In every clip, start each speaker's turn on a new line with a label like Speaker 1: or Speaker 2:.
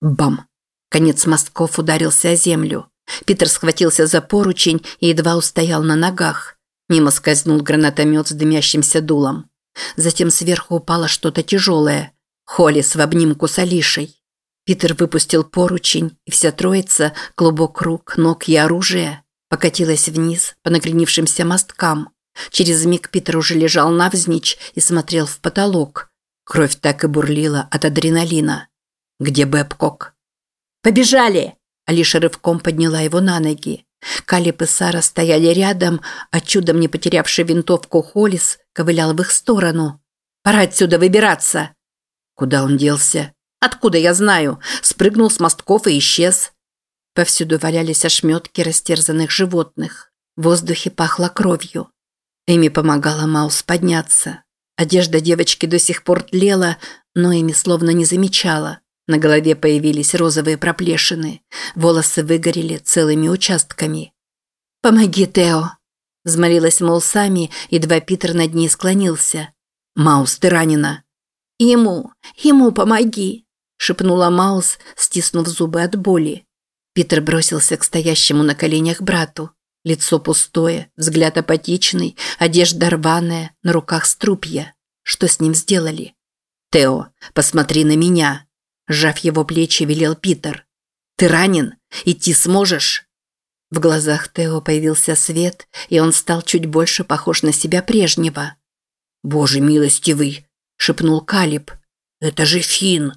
Speaker 1: Бам! Конец мостков ударился о землю. Питер схватился за поручень и едва устоял на ногах. Мимо скользнул гранатомет с дымящимся дулом. Затем сверху упало что-то тяжелое. Холлис в обнимку с Алишей. Питер выпустил поручень, и вся троица, клубок рук, ног и оружия, покатилась вниз по накренившимся мосткам. Через миг Питер уже лежал навзничь и смотрел в потолок. Кровь так и бурлила от адреналина. «Где Бэбкок?» «Побежали!» Алиша рывком подняла его на ноги. Калиб и Сара стояли рядом, а чудом не потерявший винтовку Холлис ковылял в их сторону. «Пора отсюда выбираться!» Куда он делся? Откуда я знаю? Спрыгнул с мостков и исчез. Повсюду валялись ошметки растерзанных животных. В воздухе пахло кровью. Эми помогала Маус подняться. Одежда девочки до сих пор тлела, но Эми словно не замечала. На голове появились розовые проплешины. Волосы выгорели целыми участками. «Помоги, Тео!» Взмолилась Молсами, едва Питер над ней склонился. «Маус, ты ранена!» «Ему! Ему помоги!» шепнула Маус, стиснув зубы от боли. Питер бросился к стоящему на коленях брату. Лицо пустое, взгляд апатичный, одежда рваная, на руках струпья. Что с ним сделали? «Тео, посмотри на меня!» Сжав его плечи, велел Питер. «Ты ранен? Идти сможешь?» В глазах Тео появился свет, и он стал чуть больше похож на себя прежнего. «Боже милостивый!» – шепнул Калиб. «Это же Фин.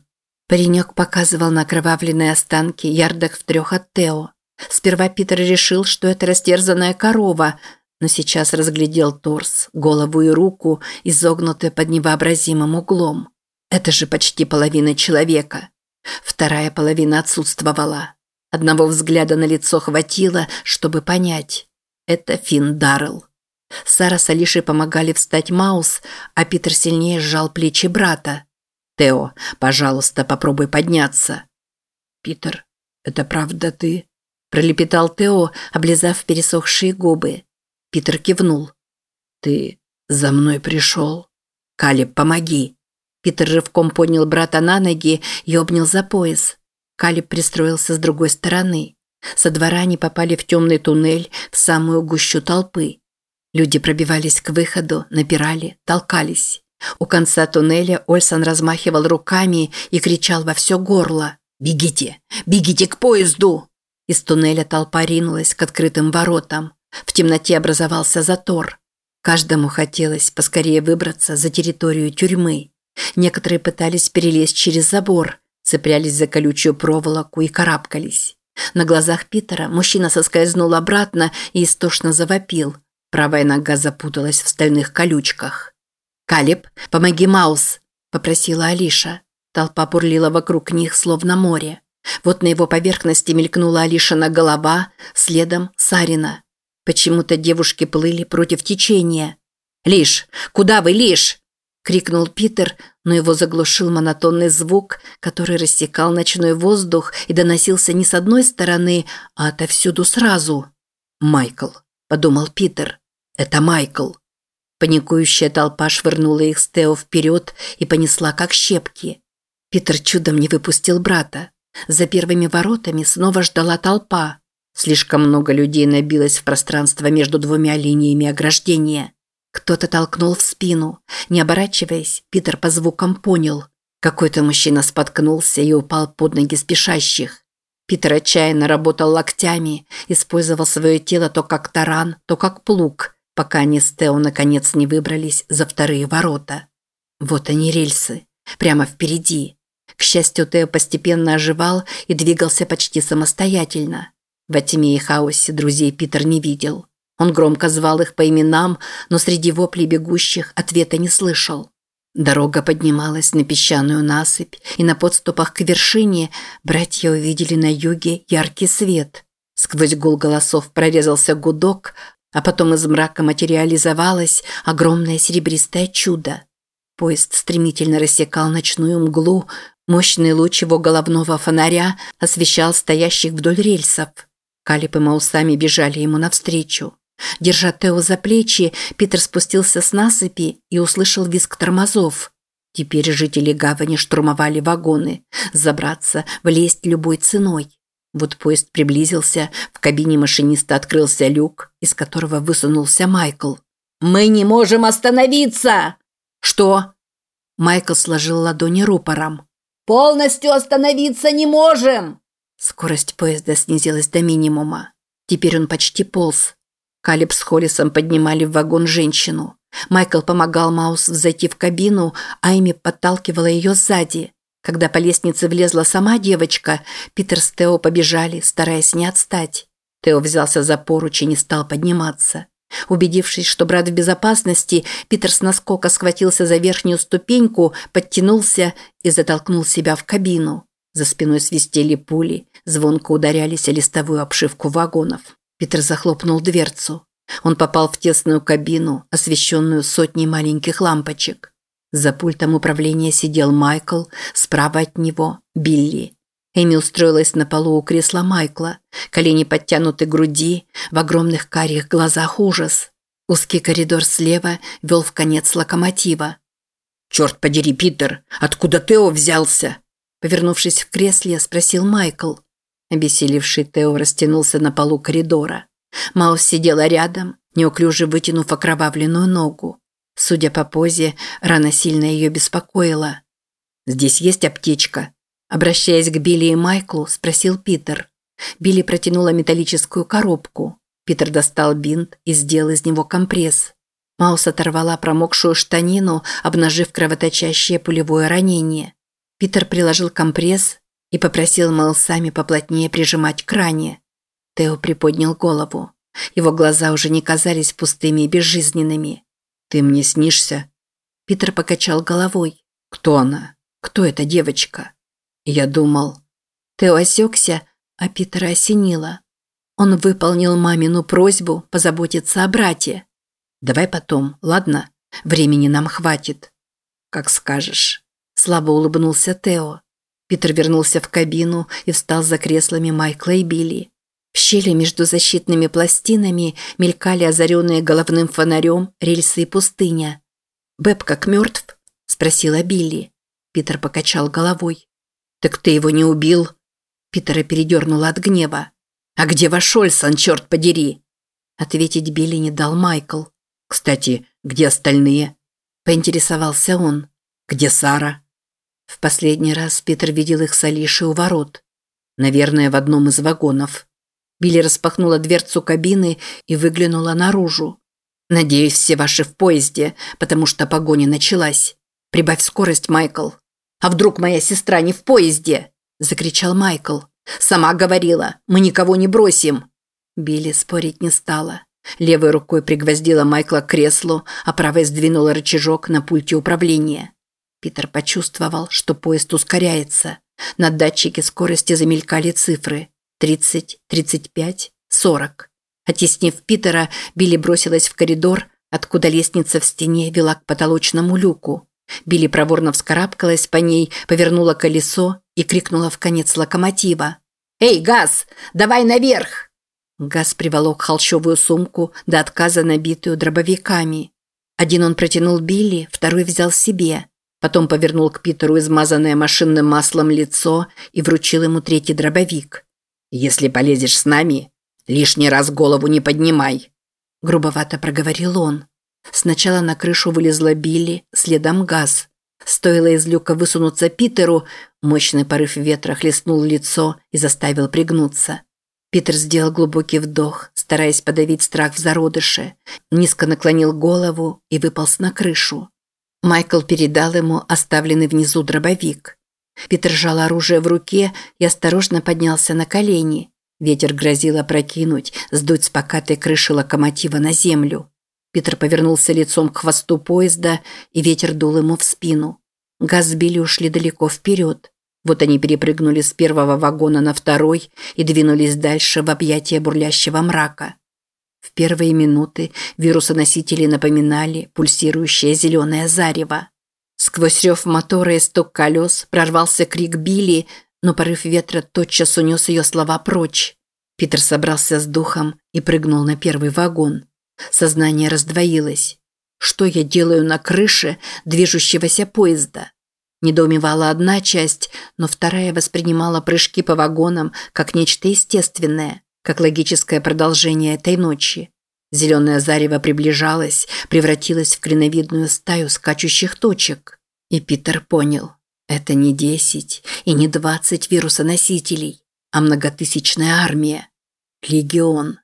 Speaker 1: Паренек показывал на окровавленные останки ярдах в трех от Тео. Сперва Питер решил, что это растерзанная корова, но сейчас разглядел торс, голову и руку, изогнутые под невообразимым углом. Это же почти половина человека. Вторая половина отсутствовала. Одного взгляда на лицо хватило, чтобы понять. Это Финн Даррелл. Сара с Алишей помогали встать Маус, а Питер сильнее сжал плечи брата. «Тео, пожалуйста, попробуй подняться». «Питер, это правда ты?» – пролепетал Тео, облизав пересохшие губы. Питер кивнул. «Ты за мной пришел?» «Калиб, помоги!» Питер рывком поднял брата на ноги и обнял за пояс. Калиб пристроился с другой стороны. Со двора они попали в темный туннель, в самую гущу толпы. Люди пробивались к выходу, напирали, толкались. У конца туннеля Ольсон размахивал руками и кричал во все горло. «Бегите! Бегите к поезду!» Из туннеля толпа ринулась к открытым воротам. В темноте образовался затор. Каждому хотелось поскорее выбраться за территорию тюрьмы. Некоторые пытались перелезть через забор, цеплялись за колючую проволоку и карабкались. На глазах Питера мужчина соскользнул обратно и истошно завопил. Правая нога запуталась в стальных колючках. «Калиб, помоги Маус!» – попросила Алиша. Толпа бурлила вокруг них, словно море. Вот на его поверхности мелькнула Алишина голова, следом Сарина. Почему-то девушки плыли против течения. «Лиш! Куда вы, Лиш?» – крикнул Питер, но его заглушил монотонный звук, который рассекал ночной воздух и доносился не с одной стороны, а отовсюду сразу. «Майкл», – подумал Питер. «Это Майкл». Паникующая толпа швырнула их с Тео вперед и понесла как щепки. Питер чудом не выпустил брата. За первыми воротами снова ждала толпа. Слишком много людей набилось в пространство между двумя линиями ограждения. Кто-то толкнул в спину. Не оборачиваясь, Питер по звукам понял. Какой-то мужчина споткнулся и упал под ноги спешащих. Питер отчаянно работал локтями, использовал свое тело то как таран, то как плуг, пока они с Тео наконец не выбрались за вторые ворота. Вот они рельсы, прямо впереди. К счастью, Тео постепенно оживал и двигался почти самостоятельно. Во тьме и хаосе друзей Питер не видел. Он громко звал их по именам, но среди воплей бегущих ответа не слышал. Дорога поднималась на песчаную насыпь, и на подступах к вершине братья увидели на юге яркий свет. Сквозь гул голосов прорезался гудок, а потом из мрака материализовалось огромное серебристое чудо. Поезд стремительно рассекал ночную мглу, мощный луч его головного фонаря освещал стоящих вдоль рельсов. Калип и Маусами бежали ему навстречу. Держа Тео за плечи, Питер спустился с насыпи и услышал визг тормозов. Теперь жители гавани штурмовали вагоны. Забраться, влезть любой ценой. Вот поезд приблизился, в кабине машиниста открылся люк, из которого высунулся Майкл. «Мы не можем остановиться!» «Что?» Майкл сложил ладони рупором. «Полностью остановиться не можем!» Скорость поезда снизилась до минимума. Теперь он почти полз. Калиб с Холлисом поднимали в вагон женщину. Майкл помогал Маус зайти в кабину, а Эми подталкивала ее сзади. Когда по лестнице влезла сама девочка, Питер с Тео побежали, стараясь не отстать. Тео взялся за поручень и стал подниматься. Убедившись, что брат в безопасности, Питер с наскока схватился за верхнюю ступеньку, подтянулся и затолкнул себя в кабину. За спиной свистели пули, звонко ударялись о листовую обшивку вагонов. Питер захлопнул дверцу. Он попал в тесную кабину, освещенную сотней маленьких лампочек. За пультом управления сидел Майкл, справа от него – Билли. Эми устроилась на полу у кресла Майкла, колени подтянуты к груди, в огромных карих глазах ужас. Узкий коридор слева вел в конец локомотива. «Черт подери, Питер, откуда Тео взялся?» Повернувшись в кресле, спросил Майкл. Обессилевший Тео растянулся на полу коридора. Маус сидела рядом, неуклюже вытянув окровавленную ногу. Судя по позе, рана сильно ее беспокоила. «Здесь есть аптечка?» Обращаясь к Билли и Майклу, спросил Питер. Билли протянула металлическую коробку. Питер достал бинт и сделал из него компресс. Маус оторвала промокшую штанину, обнажив кровоточащее пулевое ранение. Питер приложил компресс и попросил Мэлсами поплотнее прижимать к ране. Тео приподнял голову. Его глаза уже не казались пустыми и безжизненными. «Ты мне снишься?» Питер покачал головой. «Кто она? Кто эта девочка?» Я думал. Тео осекся, а Питера осенило. Он выполнил мамину просьбу позаботиться о брате. «Давай потом, ладно? Времени нам хватит». «Как скажешь». Слабо улыбнулся Тео. Питер вернулся в кабину и встал за креслами Майкла и Билли. В щели между защитными пластинами мелькали озаренные головным фонарем рельсы и пустыня. «Бэб как мертв?» – спросила Билли. Питер покачал головой. «Так ты его не убил?» Питера передернула от гнева. «А где ваш Ольсон, черт подери?» Ответить Билли не дал Майкл. «Кстати, где остальные?» Поинтересовался он. «Где Сара?» В последний раз Питер видел их с Алишей у ворот. Наверное, в одном из вагонов. Билли распахнула дверцу кабины и выглянула наружу. «Надеюсь, все ваши в поезде, потому что погоня началась. Прибавь скорость, Майкл». «А вдруг моя сестра не в поезде?» – закричал Майкл. «Сама говорила, мы никого не бросим». Билли спорить не стала. Левой рукой пригвоздила Майкла к креслу, а правой сдвинула рычажок на пульте управления. Питер почувствовал, что поезд ускоряется. На датчике скорости замелькали цифры. 30, 35, 40. Оттеснив Питера, Билли бросилась в коридор, откуда лестница в стене вела к потолочному люку. Билли проворно вскарабкалась по ней, повернула колесо и крикнула в конец локомотива. «Эй, Газ, давай наверх!» Газ приволок холщовую сумку, до отказа набитую дробовиками. Один он протянул Билли, второй взял себе. Потом повернул к Питеру измазанное машинным маслом лицо и вручил ему третий дробовик. Если полезешь с нами, лишний раз голову не поднимай. Грубовато проговорил он. Сначала на крышу вылезла Билли, следом газ. Стоило из люка высунуться Питеру, мощный порыв ветра хлестнул лицо и заставил пригнуться. Питер сделал глубокий вдох, стараясь подавить страх в зародыше, низко наклонил голову и выполз на крышу. Майкл передал ему оставленный внизу дробовик. Питер сжал оружие в руке и осторожно поднялся на колени. Ветер грозил опрокинуть, сдуть с покатой крыши локомотива на землю. Питер повернулся лицом к хвосту поезда, и ветер дул ему в спину. Газ с Билли ушли далеко вперед. Вот они перепрыгнули с первого вагона на второй и двинулись дальше в объятия бурлящего мрака. В первые минуты вирусоносители напоминали пульсирующее зеленое зарево. Сквозь рев мотора и стук колес прорвался крик Билли, но порыв ветра тотчас унес ее слова прочь. Питер собрался с духом и прыгнул на первый вагон. Сознание раздвоилось. Что я делаю на крыше движущегося поезда? Недоумевала одна часть, но вторая воспринимала прыжки по вагонам как нечто естественное, как логическое продолжение этой ночи. Зеленое зарево приближалось, превратилось в клиновидную стаю скачущих точек. И Питер понял, это не десять и не двадцать вирусоносителей, а многотысячная армия. Легион.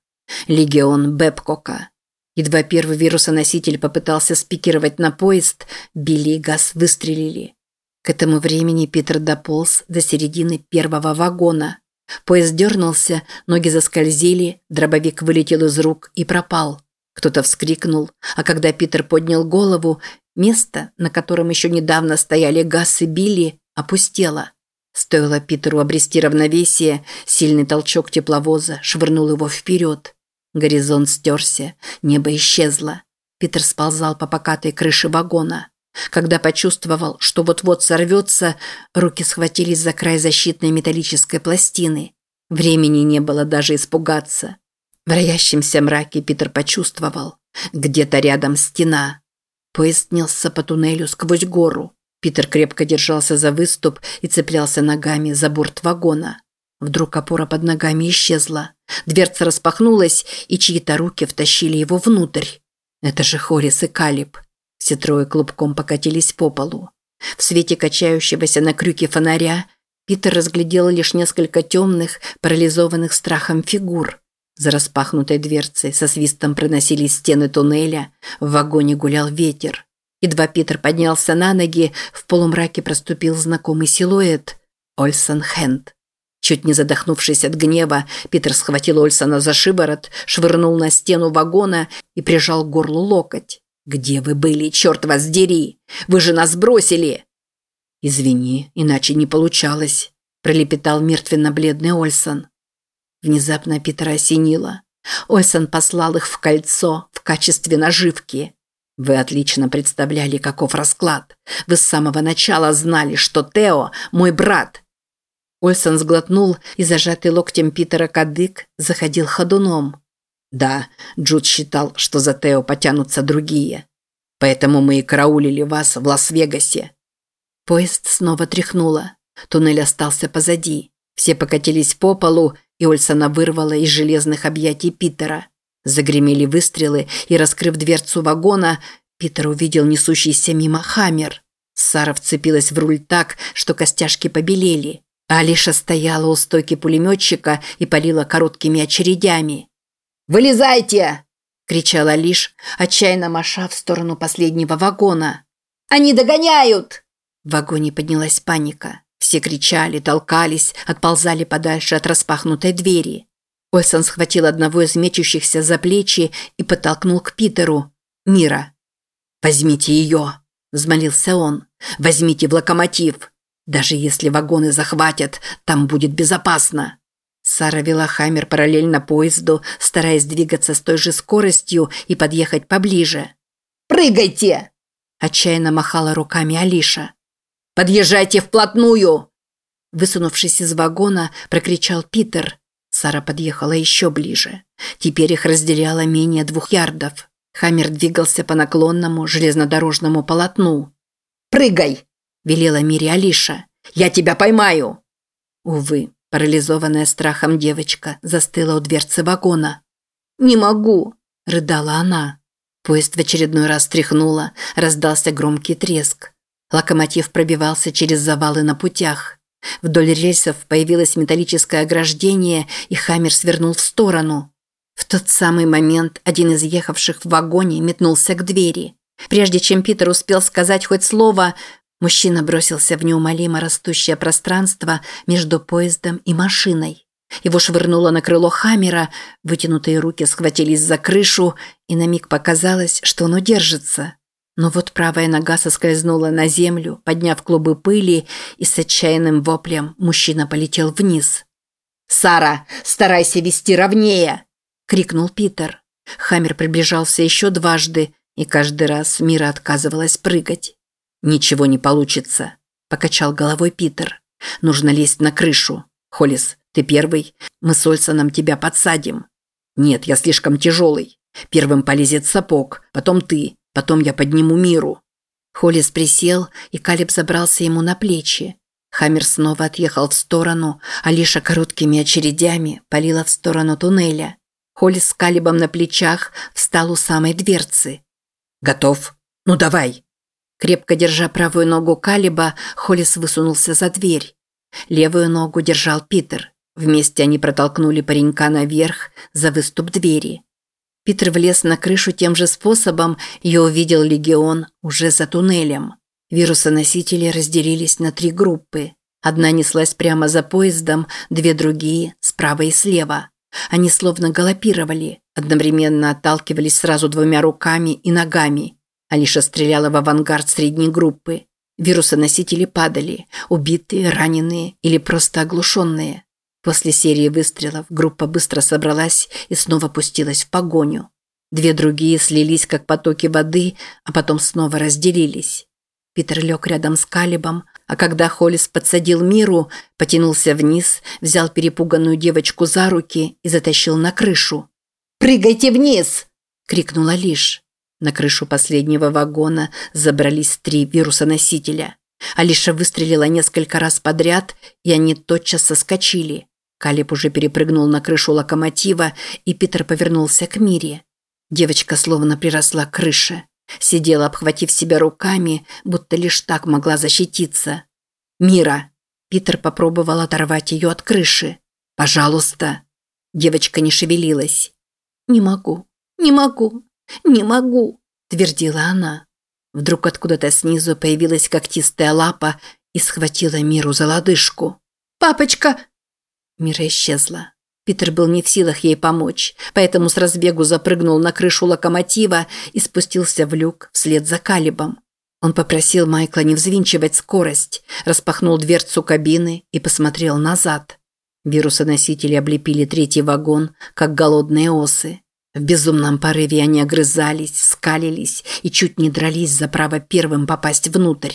Speaker 1: Легион Бэбкока. Едва первый вирусоноситель попытался спикировать на поезд, Билли и Газ выстрелили. К этому времени Питер дополз до середины первого вагона. Поезд дернулся, ноги заскользили, дробовик вылетел из рук и пропал. Кто-то вскрикнул, а когда Питер поднял голову, место, на котором еще недавно стояли Газ и Билли, опустело. Стоило Питеру обрести равновесие, сильный толчок тепловоза швырнул его вперед. Горизонт стерся, небо исчезло. Питер сползал по покатой крыше вагона. Когда почувствовал, что вот-вот сорвется, руки схватились за край защитной металлической пластины. Времени не было даже испугаться. В роящемся мраке Питер почувствовал. Где-то рядом стена. Поезд несся по туннелю сквозь гору. Питер крепко держался за выступ и цеплялся ногами за борт вагона. Вдруг опора под ногами исчезла. Дверца распахнулась, и чьи-то руки втащили его внутрь. Это же Хорис и Калиб. Все трое клубком покатились по полу. В свете качающегося на крюке фонаря Питер разглядел лишь несколько темных, парализованных страхом фигур. За распахнутой дверцей со свистом проносились стены туннеля, в вагоне гулял ветер. Едва Питер поднялся на ноги, в полумраке проступил знакомый силуэт – Ольсон Хенд. Чуть не задохнувшись от гнева, Питер схватил Ольсона за шиворот, швырнул на стену вагона и прижал к горлу локоть. «Где вы были, черт вас дери? Вы же нас бросили!» «Извини, иначе не получалось», – пролепетал мертвенно-бледный Ольсон. Внезапно Питера осенило. Ольсон послал их в кольцо в качестве наживки. Вы отлично представляли, каков расклад. Вы с самого начала знали, что Тео – мой брат. Ольсон сглотнул, и зажатый локтем Питера кадык заходил ходуном. Да, Джуд считал, что за Тео потянутся другие. Поэтому мы и караулили вас в Лас-Вегасе. Поезд снова тряхнуло. Туннель остался позади. Все покатились по полу, и Ольсона вырвало из железных объятий Питера. Загремели выстрелы, и, раскрыв дверцу вагона, Питер увидел несущийся мимо хаммер. Сара вцепилась в руль так, что костяшки побелели. Алиша стояла у стойки пулеметчика и палила короткими очередями. «Вылезайте!» – кричала Лиш, отчаянно маша в сторону последнего вагона. «Они догоняют!» В вагоне поднялась паника. Все кричали, толкались, отползали подальше от распахнутой двери. Ольсон схватил одного из мечущихся за плечи и подтолкнул к Питеру. «Мира!» «Возьмите ее!» – взмолился он. «Возьмите в локомотив! Даже если вагоны захватят, там будет безопасно!» Сара вела Хаммер параллельно поезду, стараясь двигаться с той же скоростью и подъехать поближе. «Прыгайте!» – отчаянно махала руками Алиша. «Подъезжайте вплотную!» Высунувшись из вагона, прокричал Питер. Сара подъехала еще ближе. Теперь их разделяло менее двух ярдов. Хаммер двигался по наклонному железнодорожному полотну. «Прыгай!» – велела Мире Алиша. «Я тебя поймаю!» Увы, Парализованная страхом девочка застыла у дверцы вагона. «Не могу!» – рыдала она. Поезд в очередной раз тряхнуло, раздался громкий треск. Локомотив пробивался через завалы на путях. Вдоль рельсов появилось металлическое ограждение, и Хаммер свернул в сторону. В тот самый момент один из ехавших в вагоне метнулся к двери. Прежде чем Питер успел сказать хоть слово, Мужчина бросился в неумолимо растущее пространство между поездом и машиной. Его швырнуло на крыло Хаммера, вытянутые руки схватились за крышу, и на миг показалось, что оно держится. Но вот правая нога соскользнула на землю, подняв клубы пыли, и с отчаянным воплем мужчина полетел вниз. «Сара, старайся вести ровнее!» – крикнул Питер. Хаммер приближался еще дважды, и каждый раз Мира отказывалась прыгать. «Ничего не получится», – покачал головой Питер. «Нужно лезть на крышу. Холлис, ты первый. Мы с Ольсоном тебя подсадим». «Нет, я слишком тяжелый. Первым полезет сапог, потом ты.
Speaker 2: Потом я подниму миру».
Speaker 1: Холлис присел, и Калиб забрался ему на плечи. Хаммер снова отъехал в сторону, а Лиша короткими очередями палила в сторону туннеля. Холлис с Калибом на плечах встал у самой дверцы.
Speaker 2: «Готов? Ну давай!»
Speaker 1: Крепко держа правую ногу Калиба, Холлис высунулся за дверь. Левую ногу держал Питер. Вместе они протолкнули паренька наверх за выступ двери. Питер влез на крышу тем же способом и увидел легион уже за туннелем. Вирусоносители разделились на три группы. Одна неслась прямо за поездом, две другие – справа и слева. Они словно галопировали, одновременно отталкивались сразу двумя руками и ногами. Алиша стреляла в авангард средней группы. Вирусоносители падали, убитые, раненые или просто оглушенные. После серии выстрелов группа быстро собралась и снова пустилась в погоню. Две другие слились, как потоки воды, а потом снова разделились. Питер лег рядом с Калибом, а когда Холлис подсадил Миру, потянулся вниз, взял перепуганную девочку за руки и затащил на крышу.
Speaker 3: «Прыгайте вниз!»
Speaker 1: – крикнула Лиш. На крышу последнего вагона забрались три вирусоносителя. Алиша выстрелила несколько раз подряд, и они тотчас соскочили. Калиб уже перепрыгнул на крышу локомотива, и Питер повернулся к Мире. Девочка словно приросла к крыше. Сидела, обхватив себя руками, будто лишь так могла защититься. «Мира!» Питер попробовал оторвать ее от крыши. «Пожалуйста!» Девочка не шевелилась.
Speaker 3: «Не могу, не могу, не могу!» твердила она.
Speaker 1: Вдруг откуда-то снизу появилась когтистая лапа и схватила Миру за лодыжку.
Speaker 3: «Папочка!»
Speaker 1: Мира исчезла. Питер был не в силах ей помочь, поэтому с разбегу запрыгнул на крышу локомотива и спустился в люк вслед за Калибом. Он попросил Майкла не взвинчивать скорость, распахнул дверцу кабины и посмотрел назад. Вирусоносители облепили третий вагон, как голодные осы. В безумном порыве они огрызались, скалились и чуть не дрались за право первым попасть внутрь.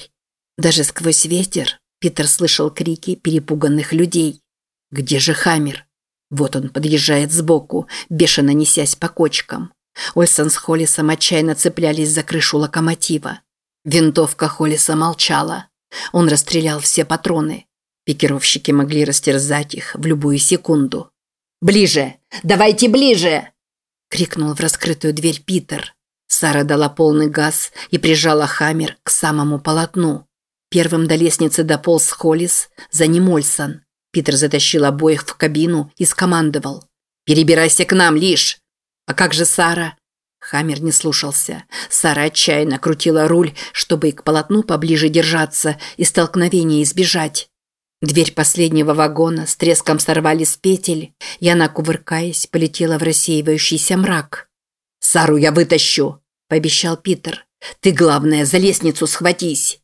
Speaker 1: Даже сквозь ветер Питер слышал крики перепуганных людей. Где же Хаммер? Вот он подъезжает сбоку, бешено несясь по кочкам. Ольсон с Холлисом отчаянно цеплялись за крышу локомотива. Винтовка Холлиса молчала. Он расстрелял все патроны. Пикировщики могли растерзать их в любую секунду.
Speaker 3: «Ближе! Давайте ближе!»
Speaker 1: – крикнул в раскрытую дверь Питер. Сара дала полный газ и прижала Хаммер к самому полотну. Первым до лестницы дополз Холлис, за ним Ольсон. Питер затащил обоих в кабину и скомандовал. «Перебирайся к нам, Лиш!» «А как же Сара?» Хаммер не слушался. Сара отчаянно крутила руль, чтобы и к полотну поближе держаться и столкновения избежать. Дверь последнего вагона с треском сорвали с петель, и она, кувыркаясь, полетела в рассеивающийся мрак.
Speaker 3: «Сару я вытащу!» – пообещал Питер. «Ты, главное, за лестницу схватись!»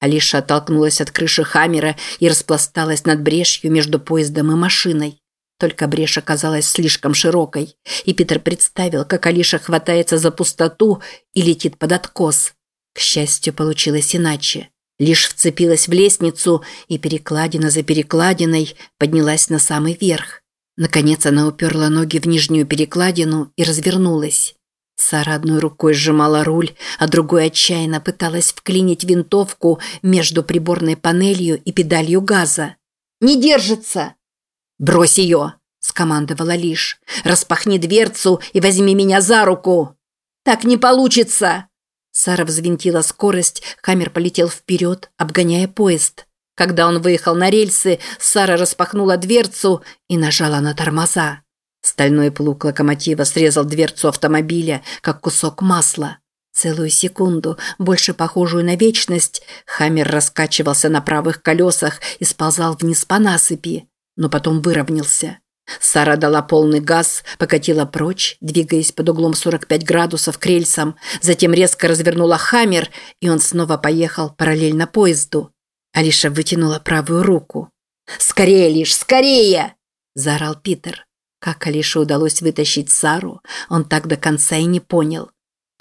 Speaker 1: Алиша оттолкнулась от крыши Хаммера и распласталась над брешью между поездом и машиной. Только брешь оказалась слишком широкой, и Питер представил, как Алиша хватается за пустоту и летит под откос. К счастью, получилось иначе. Лишь вцепилась в лестницу, и перекладина за перекладиной поднялась на самый верх. Наконец она уперла ноги в нижнюю перекладину и развернулась. Сара одной рукой сжимала руль, а другой отчаянно пыталась вклинить винтовку между приборной панелью и педалью газа.
Speaker 3: «Не держится!»
Speaker 1: «Брось ее!» – скомандовала Лиш. «Распахни дверцу и возьми меня за руку!»
Speaker 3: «Так не получится!»
Speaker 1: Сара взвинтила скорость, Хаммер полетел вперед, обгоняя поезд. Когда он выехал на рельсы, Сара распахнула дверцу и нажала на тормоза. Стальной плуг локомотива срезал дверцу автомобиля, как кусок масла. Целую секунду, больше похожую на вечность, Хаммер раскачивался на правых колесах и сползал вниз по насыпи, но потом выровнялся. Сара дала полный газ, покатила прочь, двигаясь под углом 45 градусов к рельсам, затем резко развернула Хаммер, и он снова поехал параллельно поезду. Алиша вытянула правую руку.
Speaker 3: «Скорее, лишь, скорее!»
Speaker 1: – заорал Питер. Как Алише удалось вытащить Сару, он так до конца и не понял.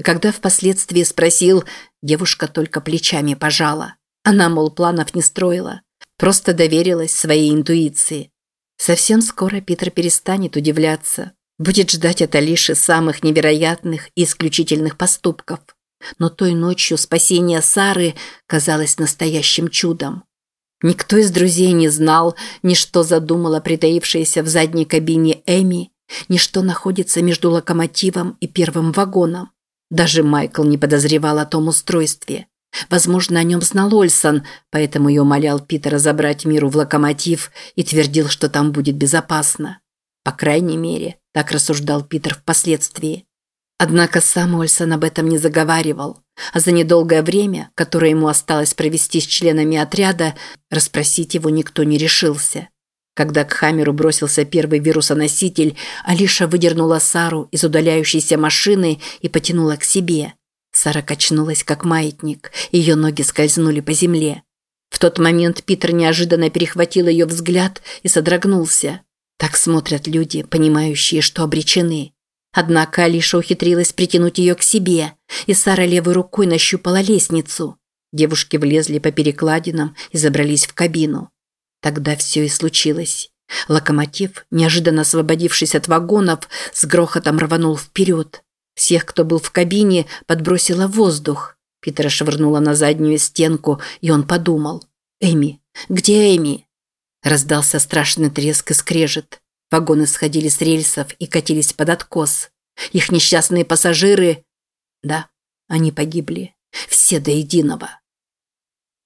Speaker 1: Когда впоследствии спросил, девушка только плечами пожала. Она, мол, планов не строила, просто доверилась своей интуиции. Совсем скоро Питер перестанет удивляться, будет ждать от Алиши самых невероятных и исключительных поступков. но той ночью спасение Сары казалось настоящим чудом. Никто из друзей не знал, ни что задумала притаившаяся в задней кабине Эми, ни что находится между локомотивом и первым вагоном. Даже Майкл не подозревал о том устройстве. Возможно, о нем знал Ольсон, поэтому и умолял Питера забрать миру в локомотив и твердил, что там будет безопасно. По крайней мере, так рассуждал Питер впоследствии. Однако сам Ольсон об этом не заговаривал, а за недолгое время, которое ему осталось провести с членами отряда, расспросить его никто не решился. Когда к Хамеру бросился первый вирусоноситель, Алиша выдернула Сару из удаляющейся машины и потянула к себе. Сара качнулась, как маятник, ее ноги скользнули по земле. В тот момент Питер неожиданно перехватил ее взгляд и содрогнулся. Так смотрят люди, понимающие, что обречены. Однако Алиша ухитрилась притянуть ее к себе, и Сара левой рукой нащупала лестницу. Девушки влезли по перекладинам и забрались в кабину. Тогда все и случилось. Локомотив, неожиданно освободившись от вагонов, с грохотом рванул вперед. Всех, кто был в кабине, подбросило воздух. Питера швырнула на заднюю стенку, и он подумал. «Эми! Где Эми?» Раздался страшный треск и скрежет. Вагоны сходили с рельсов и катились под откос. Их несчастные пассажиры... Да, они погибли. Все до единого.